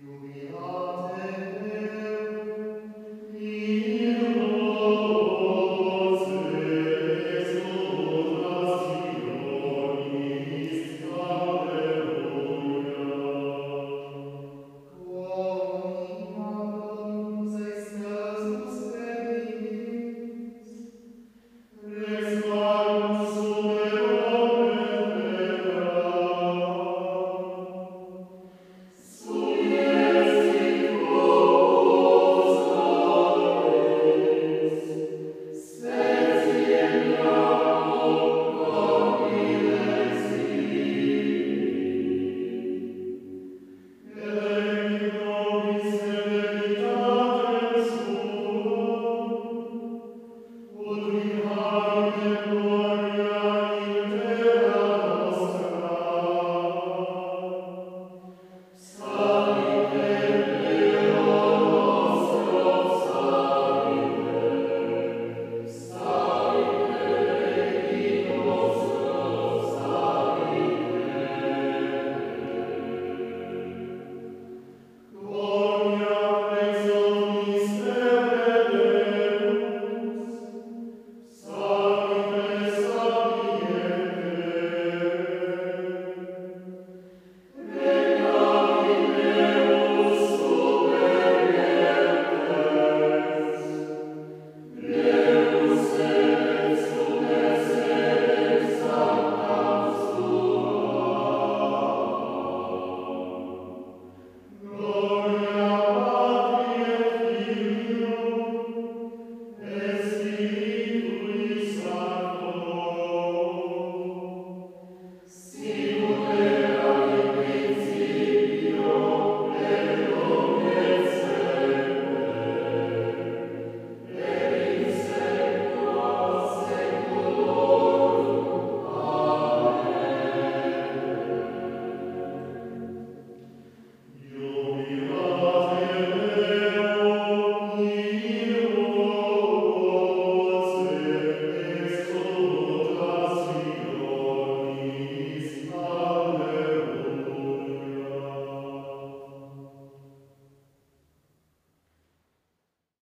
you will be